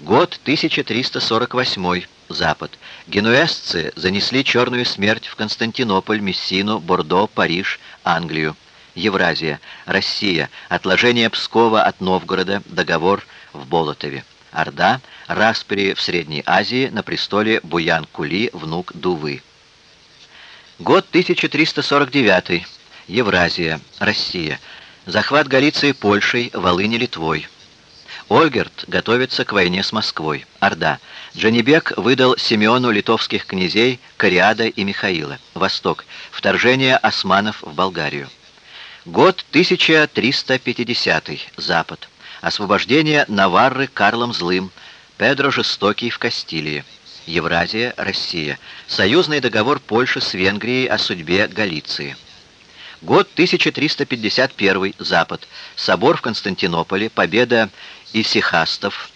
Год 1348. Запад. Генуэзцы занесли черную смерть в Константинополь, Мессину, Бордо, Париж, Англию. Евразия. Россия. Отложение Пскова от Новгорода. Договор в Болотове. Орда. Распри в Средней Азии. На престоле Буян-Кули, внук Дувы. Год 1349. Евразия. Россия. Захват Галиции Польшей, Волыни Литвой. Ольгерт готовится к войне с Москвой. Орда. Джанибек выдал Симеону литовских князей Кориада и Михаила. Восток. Вторжение османов в Болгарию. Год 1350. Запад. Освобождение Наварры Карлом Злым. Педро Жестокий в Кастилии. Евразия, Россия. Союзный договор Польши с Венгрией о судьбе Галиции. Год 1351. Запад. Собор в Константинополе. Победа Исихастов,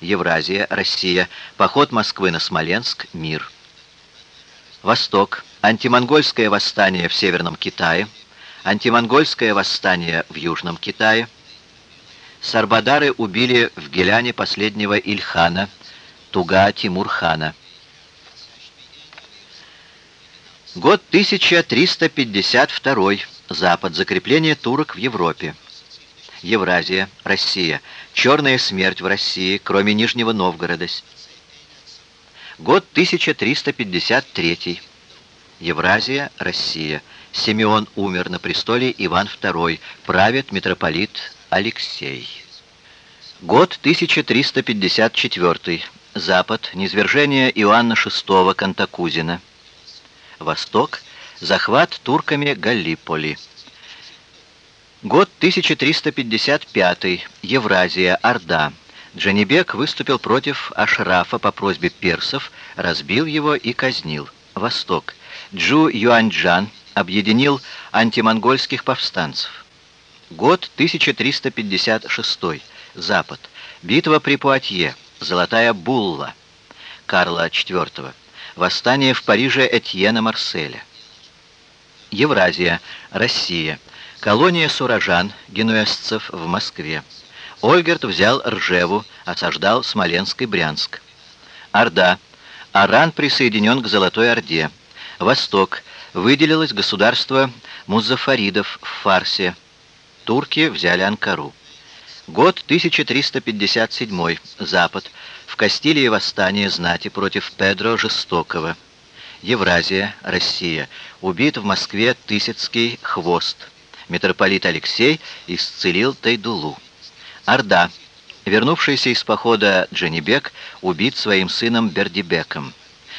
Евразия, Россия, поход Москвы на Смоленск, мир. Восток. Антимонгольское восстание в Северном Китае, антимонгольское восстание в Южном Китае. Сарбадары убили в Геляне последнего Ильхана, Туга Тимурхана. Год 1352. Запад. Закрепление турок в Европе. Евразия, Россия. Черная смерть в России, кроме Нижнего Новгорода. Год 1353. Евразия, Россия. Симеон умер на престоле, Иван II. Правит митрополит Алексей. Год 1354. Запад. Низвержение Иоанна VI Кантакузина. Восток. Захват турками Галлиполи. Год 1355. Евразия, Орда. Джанибек выступил против Ашрафа по просьбе персов, разбил его и казнил. Восток. Джу Юаньджан объединил антимонгольских повстанцев. Год 1356. Запад. Битва при Пуатье. Золотая булла. Карла IV. Восстание в Париже Этьена Марселя. Евразия. Россия. Колония сурожан, генуэзцев в Москве. Ольгерт взял Ржеву, осаждал Смоленск и Брянск. Орда. Аран присоединен к Золотой Орде. Восток. Выделилось государство музафаридов в Фарсе. Турки взяли Анкару. Год 1357. Запад. В Кастилии восстание знати против Педро Жестокого. Евразия, Россия. Убит в Москве Тысяцкий хвост митрополит Алексей исцелил Тайдулу. Орда, вернувшийся из похода Джанибек, убит своим сыном Бердибеком.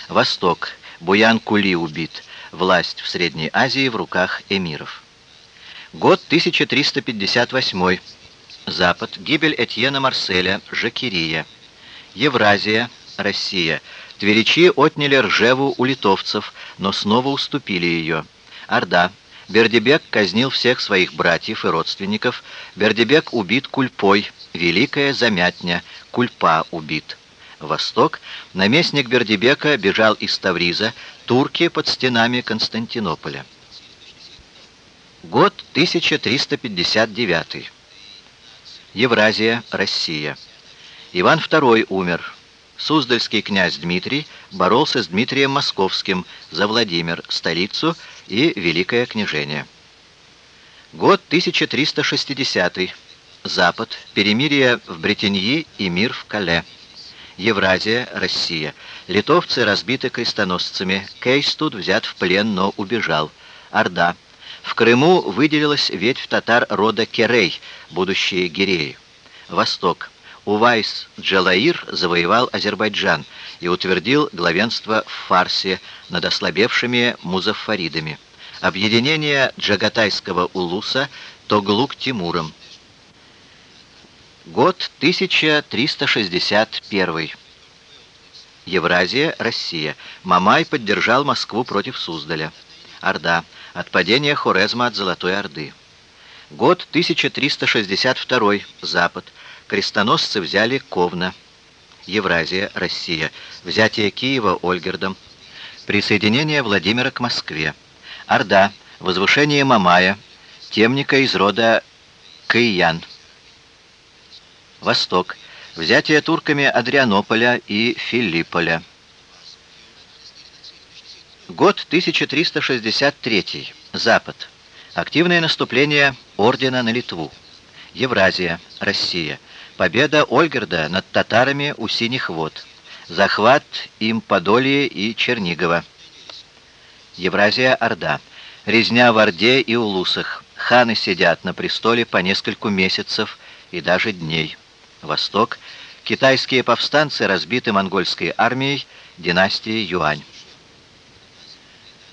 Восток, Буян Кули убит, власть в Средней Азии в руках эмиров. Год 1358. Запад, гибель Этьена Марселя, Жакирия. Евразия, Россия. Тверичи отняли Ржеву у литовцев, но снова уступили ее. Орда, Бердебек казнил всех своих братьев и родственников. Бердебек убит Кульпой, Великая Замятня, Кульпа убит. Восток. Наместник Бердебека бежал из Тавриза, турки под стенами Константинополя. Год 1359. Евразия, Россия. Иван II умер. Суздальский князь Дмитрий боролся с Дмитрием Московским за Владимир, столицу и Великое княжение. Год 1360. Запад. Перемирие в Бретеньи и мир в Кале. Евразия, Россия. Литовцы разбиты крестоносцами. Кейстуд взят в плен, но убежал. Орда. В Крыму выделилась ветвь татар рода Керей, будущие Гиреи. Восток. Увайс Джалаир завоевал Азербайджан и утвердил главенство в Фарсе над ослабевшими музаффаридами. Объединение Джагатайского улуса Тоглук Тимуром. Год 1361. Евразия, Россия. Мамай поддержал Москву против Суздаля. Орда. Отпадение Хорезма от Золотой Орды. Год 1362. Запад. Крестоносцы взяли Ковна. Евразия, Россия. Взятие Киева Ольгердом. Присоединение Владимира к Москве. Орда. Возвышение Мамая. Темника из рода Каян. Восток. Взятие турками Адрианополя и Филипполя. Год 1363. Запад. Активное наступление ордена на Литву. Евразия, Россия. Победа Ольгерда над татарами у Синих вод. Захват им Подолье и Чернигова. Евразия, Орда. Резня в Орде и Улусах. Ханы сидят на престоле по нескольку месяцев и даже дней. Восток. Китайские повстанцы разбиты монгольской армией династии Юань.